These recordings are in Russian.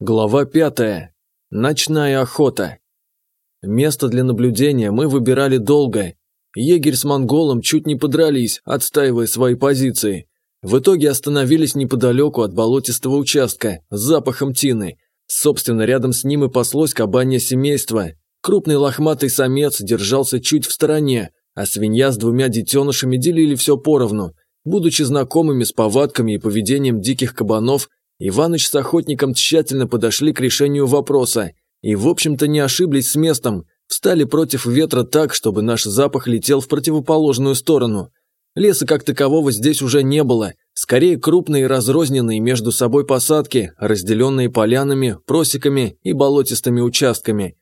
Глава пятая. Ночная охота. Место для наблюдения мы выбирали долго. Егерь с монголом чуть не подрались, отстаивая свои позиции. В итоге остановились неподалеку от болотистого участка с запахом тины. Собственно, рядом с ним и паслось кабанье семейство. Крупный лохматый самец держался чуть в стороне, а свинья с двумя детенышами делили все поровну. Будучи знакомыми с повадками и поведением диких кабанов, Иваныч с охотником тщательно подошли к решению вопроса и, в общем-то, не ошиблись с местом, встали против ветра так, чтобы наш запах летел в противоположную сторону. Леса как такового здесь уже не было, скорее крупные разрозненные между собой посадки, разделенные полянами, просеками и болотистыми участками.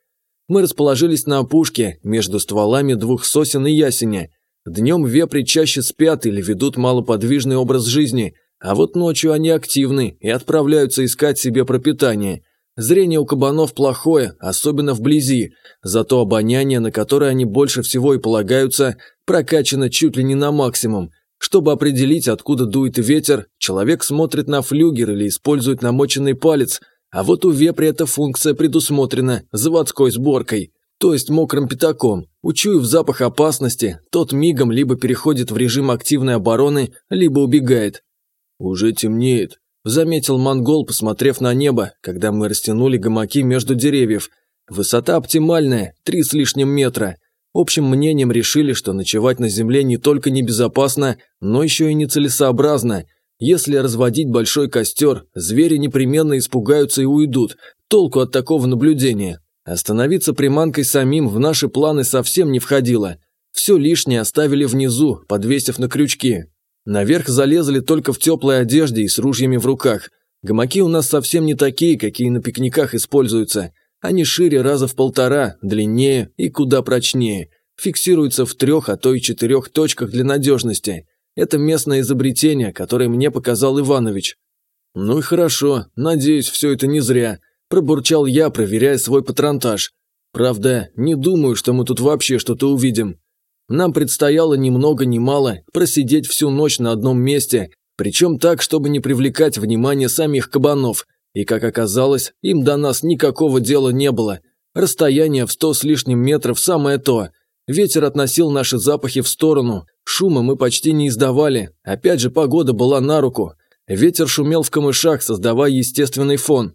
Мы расположились на опушке, между стволами двух сосен и ясеня. Днем вепри чаще спят или ведут малоподвижный образ жизни – а вот ночью они активны и отправляются искать себе пропитание. Зрение у кабанов плохое, особенно вблизи, зато обоняние, на которое они больше всего и полагаются, прокачано чуть ли не на максимум. Чтобы определить, откуда дует ветер, человек смотрит на флюгер или использует намоченный палец, а вот у вепря эта функция предусмотрена заводской сборкой, то есть мокрым пятаком. Учуяв запах опасности, тот мигом либо переходит в режим активной обороны, либо убегает. «Уже темнеет», – заметил монгол, посмотрев на небо, когда мы растянули гамаки между деревьев. Высота оптимальная, три с лишним метра. Общим мнением решили, что ночевать на земле не только небезопасно, но еще и нецелесообразно. Если разводить большой костер, звери непременно испугаются и уйдут. Толку от такого наблюдения. Остановиться приманкой самим в наши планы совсем не входило. Все лишнее оставили внизу, подвесив на крючки. Наверх залезли только в теплой одежде и с ружьями в руках. Гамаки у нас совсем не такие, какие на пикниках используются. Они шире раза в полтора, длиннее и куда прочнее. Фиксируются в трех, а то и четырех точках для надежности. Это местное изобретение, которое мне показал Иванович. «Ну и хорошо, надеюсь, все это не зря», – пробурчал я, проверяя свой патронтаж. «Правда, не думаю, что мы тут вообще что-то увидим. Нам предстояло ни много ни мало просидеть всю ночь на одном месте, причем так, чтобы не привлекать внимание самих кабанов, и, как оказалось, им до нас никакого дела не было. Расстояние в сто с лишним метров самое то. Ветер относил наши запахи в сторону, шума мы почти не издавали, опять же погода была на руку. Ветер шумел в камышах, создавая естественный фон.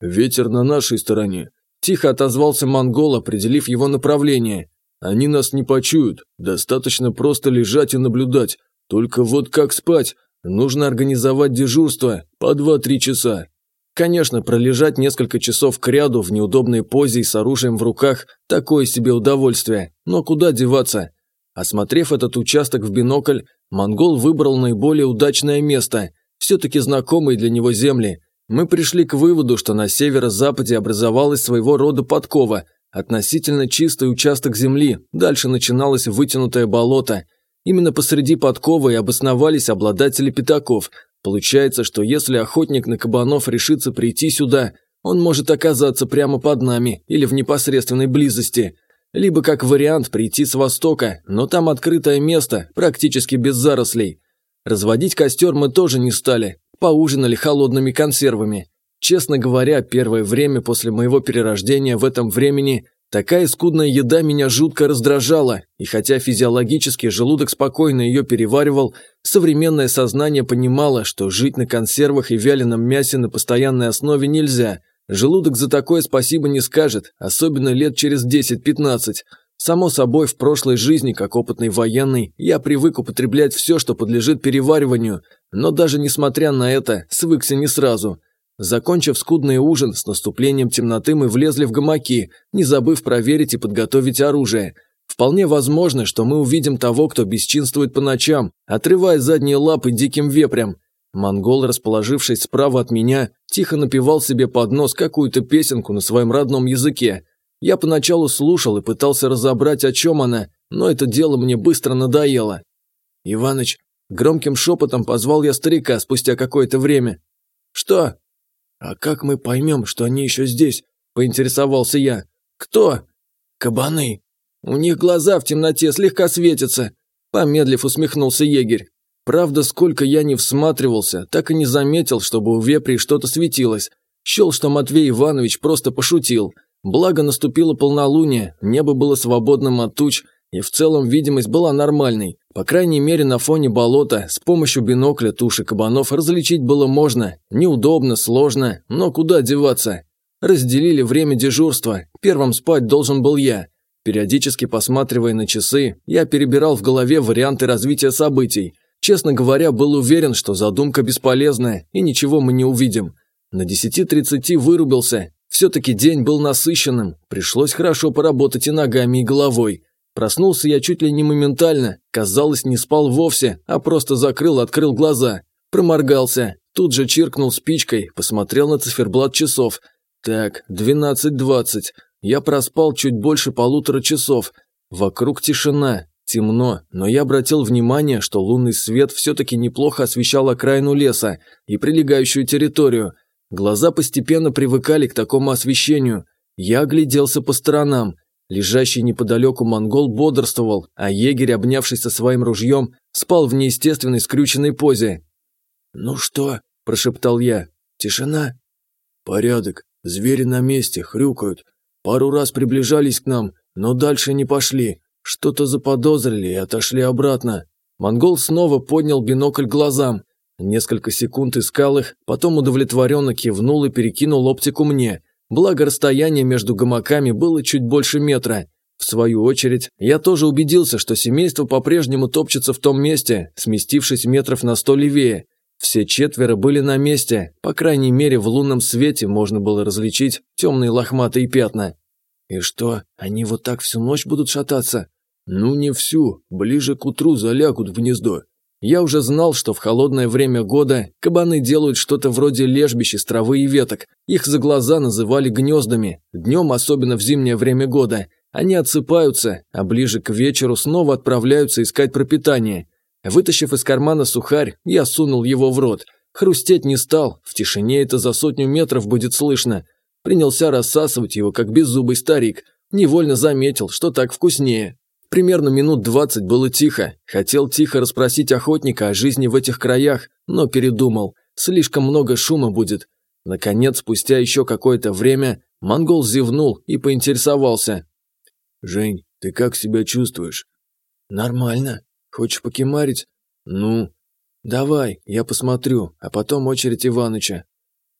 «Ветер на нашей стороне», – тихо отозвался монгол, определив его направление. Они нас не почуют, достаточно просто лежать и наблюдать. Только вот как спать? Нужно организовать дежурство по 2-3 часа. Конечно, пролежать несколько часов к ряду в неудобной позе и с оружием в руках – такое себе удовольствие. Но куда деваться? Осмотрев этот участок в бинокль, монгол выбрал наиболее удачное место, все-таки знакомые для него земли. Мы пришли к выводу, что на северо-западе образовалась своего рода подкова, Относительно чистый участок земли, дальше начиналось вытянутое болото. Именно посреди подковы и обосновались обладатели пятаков. Получается, что если охотник на кабанов решится прийти сюда, он может оказаться прямо под нами или в непосредственной близости. Либо как вариант прийти с востока, но там открытое место, практически без зарослей. Разводить костер мы тоже не стали, поужинали холодными консервами. Честно говоря, первое время после моего перерождения в этом времени такая скудная еда меня жутко раздражала, и хотя физиологически желудок спокойно ее переваривал, современное сознание понимало, что жить на консервах и вяленом мясе на постоянной основе нельзя. Желудок за такое спасибо не скажет, особенно лет через 10-15. Само собой, в прошлой жизни, как опытный военный, я привык употреблять все, что подлежит перевариванию, но даже несмотря на это, свыкся не сразу – Закончив скудный ужин, с наступлением темноты мы влезли в гамаки, не забыв проверить и подготовить оружие. Вполне возможно, что мы увидим того, кто бесчинствует по ночам, отрывая задние лапы диким вепрям. Монгол, расположившись справа от меня, тихо напевал себе под нос какую-то песенку на своем родном языке. Я поначалу слушал и пытался разобрать, о чем она, но это дело мне быстро надоело. «Иваныч», громким шепотом позвал я старика спустя какое-то время. «Что?» «А как мы поймем, что они еще здесь?» – поинтересовался я. «Кто?» «Кабаны. У них глаза в темноте слегка светятся», – помедлив усмехнулся егерь. Правда, сколько я не всматривался, так и не заметил, чтобы у вепри что-то светилось. Счел, что Матвей Иванович просто пошутил. Благо наступило полнолуние, небо было свободным от туч, и в целом видимость была нормальной. По крайней мере, на фоне болота с помощью бинокля туши кабанов различить было можно. Неудобно, сложно, но куда деваться? Разделили время дежурства. Первым спать должен был я. Периодически посматривая на часы, я перебирал в голове варианты развития событий. Честно говоря, был уверен, что задумка бесполезная и ничего мы не увидим. На 10.30 вырубился. Все-таки день был насыщенным. Пришлось хорошо поработать и ногами, и головой. Проснулся я чуть ли не моментально, казалось, не спал вовсе, а просто закрыл-открыл глаза. Проморгался, тут же чиркнул спичкой, посмотрел на циферблат часов. Так, 12.20. Я проспал чуть больше полутора часов. Вокруг тишина, темно, но я обратил внимание, что лунный свет все-таки неплохо освещал окраину леса и прилегающую территорию. Глаза постепенно привыкали к такому освещению. Я огляделся по сторонам. Лежащий неподалеку монгол бодрствовал, а егерь, обнявшись со своим ружьем, спал в неестественной скрюченной позе. «Ну что?» – прошептал я. «Тишина?» «Порядок. Звери на месте, хрюкают. Пару раз приближались к нам, но дальше не пошли. Что-то заподозрили и отошли обратно». Монгол снова поднял бинокль глазам. Несколько секунд искал их, потом удовлетворенно кивнул и перекинул оптику мне – Благо расстояние между гамаками было чуть больше метра. В свою очередь, я тоже убедился, что семейство по-прежнему топчется в том месте, сместившись метров на сто левее. Все четверо были на месте, по крайней мере в лунном свете можно было различить темные лохматые пятна. «И что, они вот так всю ночь будут шататься?» «Ну не всю, ближе к утру залягут в гнездо. Я уже знал, что в холодное время года кабаны делают что-то вроде лежбищ из травы и веток. Их за глаза называли гнездами. Днем, особенно в зимнее время года, они отсыпаются, а ближе к вечеру снова отправляются искать пропитание. Вытащив из кармана сухарь, я сунул его в рот. Хрустеть не стал, в тишине это за сотню метров будет слышно. Принялся рассасывать его, как беззубый старик. Невольно заметил, что так вкуснее. Примерно минут двадцать было тихо. Хотел тихо расспросить охотника о жизни в этих краях, но передумал. Слишком много шума будет. Наконец, спустя еще какое-то время, монгол зевнул и поинтересовался. «Жень, ты как себя чувствуешь?» «Нормально. Хочешь покемарить?» «Ну?» «Давай, я посмотрю, а потом очередь Иваныча».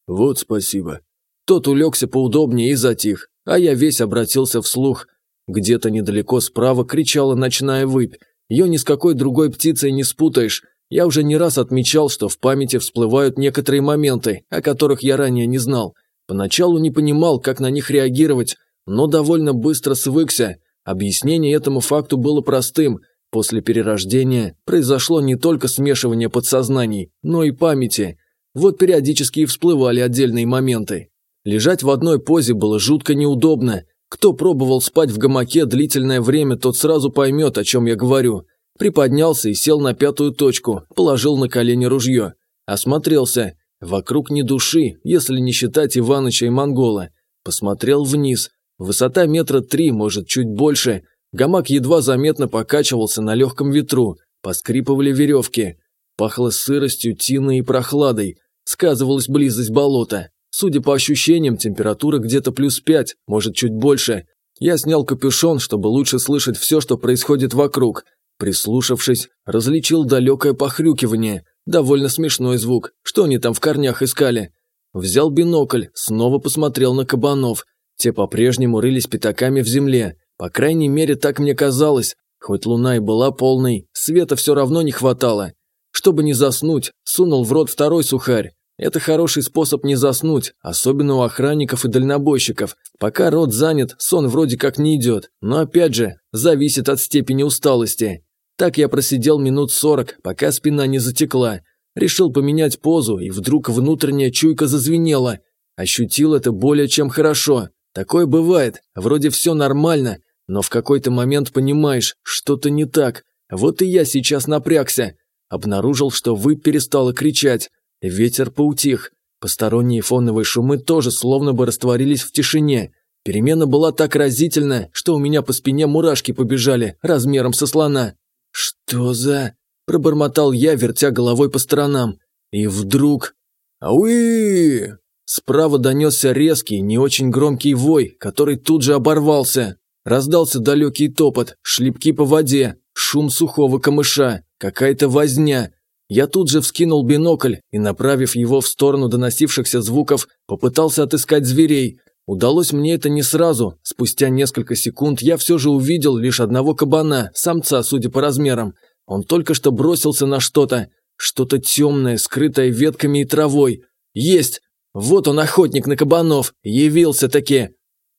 «Вот спасибо». Тот улегся поудобнее и затих, а я весь обратился вслух, где-то недалеко справа кричала ночная выпь. Ее ни с какой другой птицей не спутаешь. Я уже не раз отмечал, что в памяти всплывают некоторые моменты, о которых я ранее не знал. Поначалу не понимал, как на них реагировать, но довольно быстро свыкся. Объяснение этому факту было простым. После перерождения произошло не только смешивание подсознаний, но и памяти. Вот периодически и всплывали отдельные моменты. Лежать в одной позе было жутко неудобно, кто пробовал спать в гамаке длительное время, тот сразу поймет, о чем я говорю. Приподнялся и сел на пятую точку, положил на колени ружье. Осмотрелся. Вокруг ни души, если не считать Иваныча и Монгола. Посмотрел вниз. Высота метра три, может, чуть больше. Гамак едва заметно покачивался на легком ветру. Поскрипывали веревки. Пахло сыростью, тиной и прохладой. Сказывалась близость болота. Судя по ощущениям, температура где-то плюс пять, может чуть больше. Я снял капюшон, чтобы лучше слышать все, что происходит вокруг. Прислушавшись, различил далекое похрюкивание. Довольно смешной звук. Что они там в корнях искали? Взял бинокль, снова посмотрел на кабанов. Те по-прежнему рылись пятаками в земле. По крайней мере, так мне казалось. Хоть луна и была полной, света все равно не хватало. Чтобы не заснуть, сунул в рот второй сухарь. Это хороший способ не заснуть, особенно у охранников и дальнобойщиков. Пока рот занят, сон вроде как не идет, но опять же, зависит от степени усталости. Так я просидел минут сорок, пока спина не затекла. Решил поменять позу, и вдруг внутренняя чуйка зазвенела. Ощутил это более чем хорошо. Такое бывает, вроде все нормально, но в какой-то момент понимаешь, что-то не так. Вот и я сейчас напрягся. Обнаружил, что вы перестала кричать. Ветер поутих. Посторонние фоновые шумы тоже словно бы растворились в тишине. Перемена была так разительна, что у меня по спине мурашки побежали, размером со слона. «Что за...» – пробормотал я, вертя головой по сторонам. И вдруг... «Ауи!» Справа донесся резкий, не очень громкий вой, который тут же оборвался. Раздался далекий топот, шлепки по воде, шум сухого камыша, какая-то возня. Я тут же вскинул бинокль и, направив его в сторону доносившихся звуков, попытался отыскать зверей. Удалось мне это не сразу. Спустя несколько секунд я все же увидел лишь одного кабана, самца, судя по размерам. Он только что бросился на что-то. Что-то темное, скрытое ветками и травой. Есть! Вот он, охотник на кабанов, явился-таки.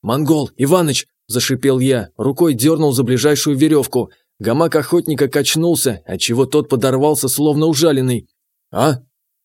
«Монгол, Иваныч!» – зашипел я, рукой дернул за ближайшую веревку. Гамак охотника качнулся, отчего тот подорвался, словно ужаленный. «А?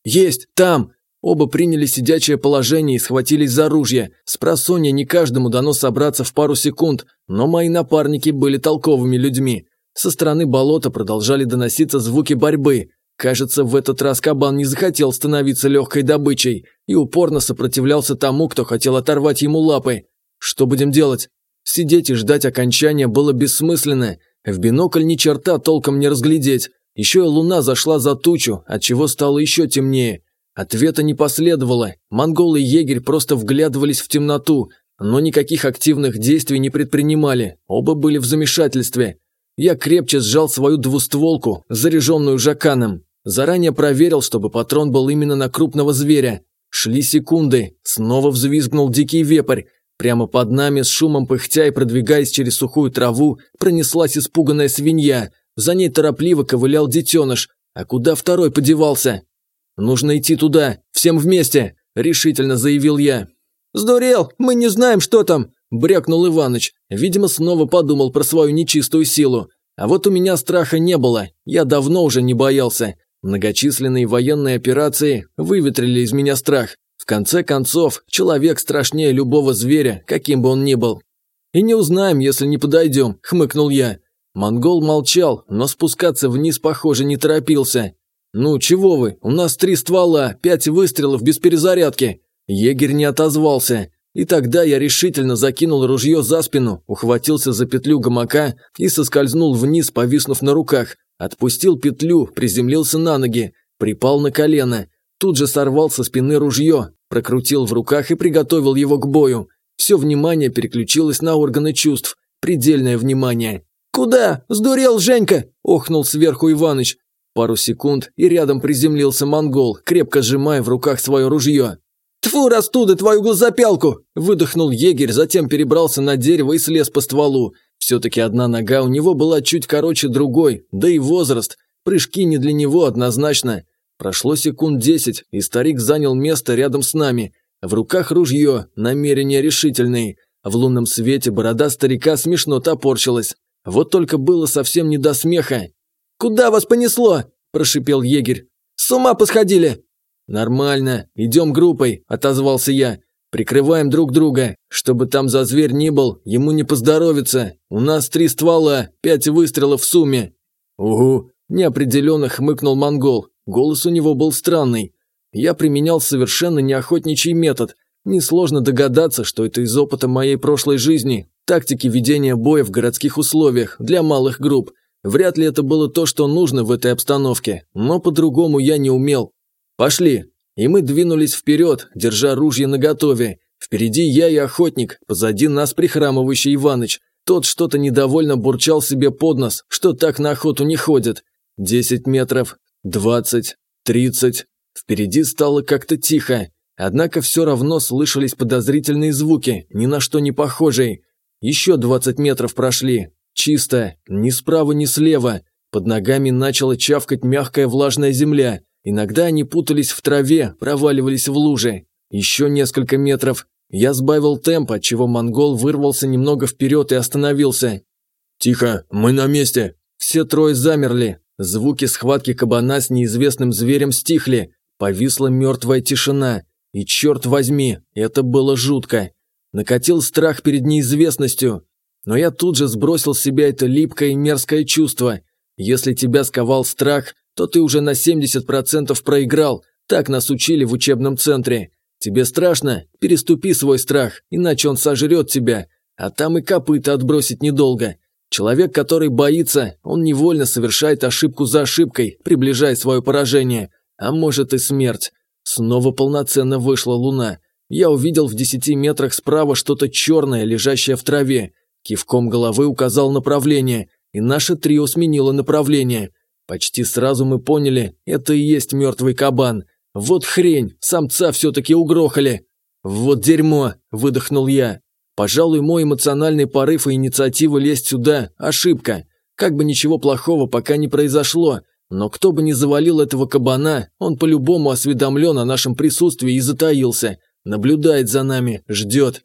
Есть! Там!» Оба приняли сидячее положение и схватились за ружья. С не каждому дано собраться в пару секунд, но мои напарники были толковыми людьми. Со стороны болота продолжали доноситься звуки борьбы. Кажется, в этот раз кабан не захотел становиться легкой добычей и упорно сопротивлялся тому, кто хотел оторвать ему лапы. Что будем делать? Сидеть и ждать окончания было бессмысленно. В бинокль ни черта толком не разглядеть. Еще и луна зашла за тучу, отчего стало еще темнее. Ответа не последовало. Монгол и егерь просто вглядывались в темноту, но никаких активных действий не предпринимали. Оба были в замешательстве. Я крепче сжал свою двустволку, заряженную жаканом. Заранее проверил, чтобы патрон был именно на крупного зверя. Шли секунды. Снова взвизгнул дикий вепрь. Прямо под нами, с шумом пыхтя и продвигаясь через сухую траву, пронеслась испуганная свинья. За ней торопливо ковылял детеныш. А куда второй подевался? «Нужно идти туда, всем вместе», – решительно заявил я. «Сдурел, мы не знаем, что там», – брякнул Иваныч. Видимо, снова подумал про свою нечистую силу. А вот у меня страха не было, я давно уже не боялся. Многочисленные военные операции выветрили из меня страх. Конце концов, человек страшнее любого зверя, каким бы он ни был. «И не узнаем, если не подойдем», – хмыкнул я. Монгол молчал, но спускаться вниз, похоже, не торопился. «Ну, чего вы? У нас три ствола, пять выстрелов без перезарядки». Егерь не отозвался. И тогда я решительно закинул ружье за спину, ухватился за петлю гамака и соскользнул вниз, повиснув на руках. Отпустил петлю, приземлился на ноги, припал на колено. Тут же сорвал со спины ружье, прокрутил в руках и приготовил его к бою. Все внимание переключилось на органы чувств. Предельное внимание. «Куда? Сдурел, Женька!» – охнул сверху Иваныч. Пару секунд, и рядом приземлился монгол, крепко сжимая в руках свое ружье. «Тьфу, растуда твою глазопялку!» – выдохнул егерь, затем перебрался на дерево и слез по стволу. Все-таки одна нога у него была чуть короче другой, да и возраст. Прыжки не для него однозначно. Прошло секунд десять, и старик занял место рядом с нами. В руках ружье, намерения решительные. В лунном свете борода старика смешно топорщилась. Вот только было совсем не до смеха. «Куда вас понесло?» – прошипел егерь. «С ума посходили!» «Нормально, идем группой», – отозвался я. Прикрываем друг друга. Чтобы там за зверь ни был, ему не поздоровится. У нас три ствола, пять выстрелов в сумме». «Угу», – неопределенно хмыкнул монгол. Голос у него был странный. Я применял совершенно неохотничий метод. Несложно догадаться, что это из опыта моей прошлой жизни. Тактики ведения боя в городских условиях, для малых групп. Вряд ли это было то, что нужно в этой обстановке, но по-другому я не умел. «Пошли», и мы двинулись вперед, держа ружье наготове. Впереди я и охотник, позади нас прихрамывающий Иваныч. Тот что-то недовольно бурчал себе под нос, что так на охоту не ходит. Десять метров, двадцать, тридцать. Впереди стало как-то тихо. Однако все равно слышались подозрительные звуки, ни на что не похожие. Еще двадцать метров прошли. Чисто, ни справа, ни слева. Под ногами начала чавкать мягкая влажная земля. Иногда они путались в траве, проваливались в лужи. Еще несколько метров. Я сбавил темп, отчего монгол вырвался немного вперед и остановился. «Тихо, мы на месте!» Все трое замерли. Звуки схватки кабана с неизвестным зверем стихли. Повисла мертвая тишина. И черт возьми, это было жутко. Накатил страх перед неизвестностью. Но я тут же сбросил с себя это липкое и мерзкое чувство. Если тебя сковал страх, то ты уже на 70% проиграл, так нас учили в учебном центре. Тебе страшно? Переступи свой страх, иначе он сожрет тебя, а там и копыта отбросить недолго. Человек, который боится, он невольно совершает ошибку за ошибкой, приближая свое поражение, а может и смерть. Снова полноценно вышла луна. Я увидел в десяти метрах справа что-то черное, лежащее в траве. Кивком головы указал направление, и наше трио сменило направление. Почти сразу мы поняли, это и есть мертвый кабан. Вот хрень, самца все-таки угрохали. Вот дерьмо, выдохнул я. Пожалуй, мой эмоциональный порыв и инициатива лезть сюда – ошибка. Как бы ничего плохого пока не произошло, но кто бы ни завалил этого кабана, он по-любому осведомлен о нашем присутствии и затаился. Наблюдает за нами, ждет.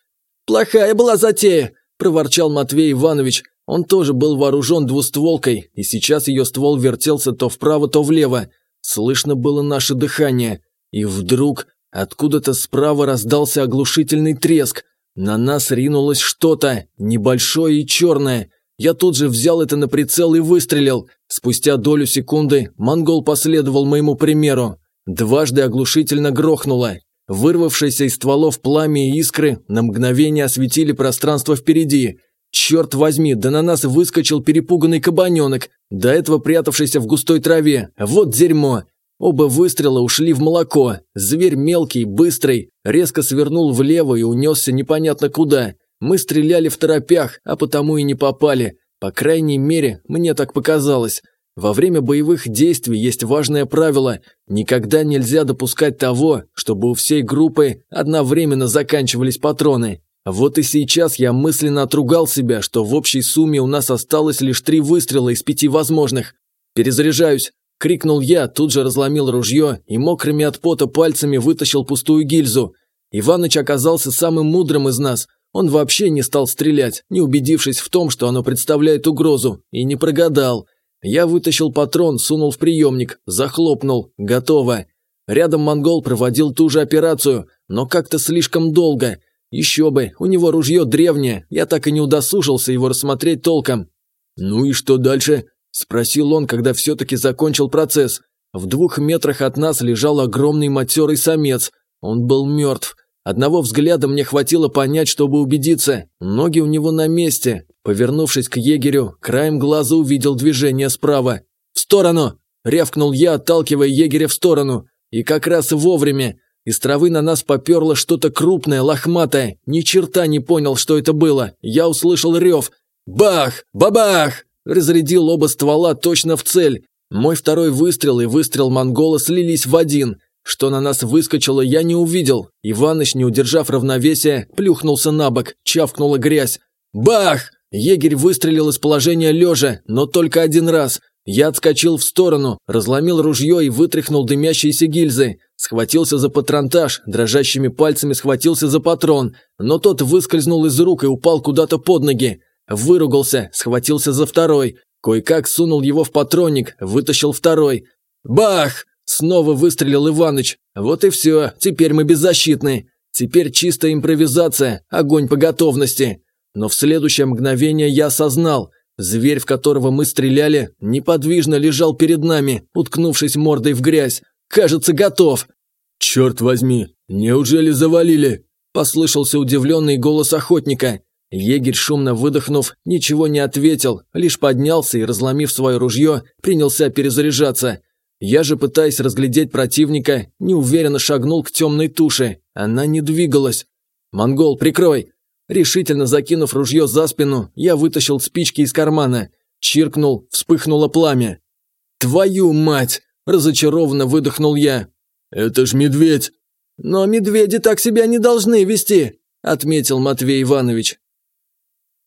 «Плохая была затея!» – проворчал Матвей Иванович. Он тоже был вооружен двустволкой, и сейчас ее ствол вертелся то вправо, то влево. Слышно было наше дыхание. И вдруг откуда-то справа раздался оглушительный треск – на нас ринулось что-то, небольшое и черное. Я тут же взял это на прицел и выстрелил. Спустя долю секунды монгол последовал моему примеру. Дважды оглушительно грохнуло. Вырвавшиеся из стволов пламя и искры на мгновение осветили пространство впереди. Черт возьми, да на нас выскочил перепуганный кабаненок, до этого прятавшийся в густой траве. Вот дерьмо. Оба выстрела ушли в молоко. Зверь мелкий, быстрый, резко свернул влево и унесся непонятно куда. Мы стреляли в торопях, а потому и не попали. По крайней мере, мне так показалось. Во время боевых действий есть важное правило – никогда нельзя допускать того, чтобы у всей группы одновременно заканчивались патроны. Вот и сейчас я мысленно отругал себя, что в общей сумме у нас осталось лишь три выстрела из пяти возможных. Перезаряжаюсь. Крикнул я, тут же разломил ружье и мокрыми от пота пальцами вытащил пустую гильзу. Иваныч оказался самым мудрым из нас. Он вообще не стал стрелять, не убедившись в том, что оно представляет угрозу, и не прогадал. Я вытащил патрон, сунул в приемник, захлопнул. Готово. Рядом монгол проводил ту же операцию, но как-то слишком долго. Еще бы, у него ружье древнее, я так и не удосужился его рассмотреть толком. «Ну и что дальше?» Спросил он, когда все-таки закончил процесс. В двух метрах от нас лежал огромный матерый самец. Он был мертв. Одного взгляда мне хватило понять, чтобы убедиться. Ноги у него на месте. Повернувшись к егерю, краем глаза увидел движение справа. «В сторону!» – рявкнул я, отталкивая егеря в сторону. И как раз вовремя. Из травы на нас поперло что-то крупное, лохматое. Ни черта не понял, что это было. Я услышал рев. «Бах! Бабах!» Разрядил оба ствола точно в цель. Мой второй выстрел и выстрел монгола слились в один. Что на нас выскочило, я не увидел. Иваныч, не удержав равновесия, плюхнулся на бок, чавкнула грязь. Бах! Егерь выстрелил из положения лежа, но только один раз. Я отскочил в сторону, разломил ружье и вытряхнул дымящиеся гильзы. Схватился за патронтаж, дрожащими пальцами схватился за патрон, но тот выскользнул из рук и упал куда-то под ноги. Выругался, схватился за второй. Кое-как сунул его в патронник, вытащил второй. Бах! Снова выстрелил Иваныч. Вот и все, теперь мы беззащитны. Теперь чистая импровизация, огонь по готовности. Но в следующее мгновение я осознал. Зверь, в которого мы стреляли, неподвижно лежал перед нами, уткнувшись мордой в грязь. Кажется, готов. «Черт возьми, неужели завалили?» Послышался удивленный голос охотника. Егерь, шумно выдохнув, ничего не ответил, лишь поднялся и, разломив свое ружье, принялся перезаряжаться. Я же, пытаясь разглядеть противника, неуверенно шагнул к темной туше. Она не двигалась. «Монгол, прикрой!» Решительно закинув ружье за спину, я вытащил спички из кармана. Чиркнул, вспыхнуло пламя. «Твою мать!» – разочарованно выдохнул я. «Это ж медведь!» «Но медведи так себя не должны вести!» – отметил Матвей Иванович.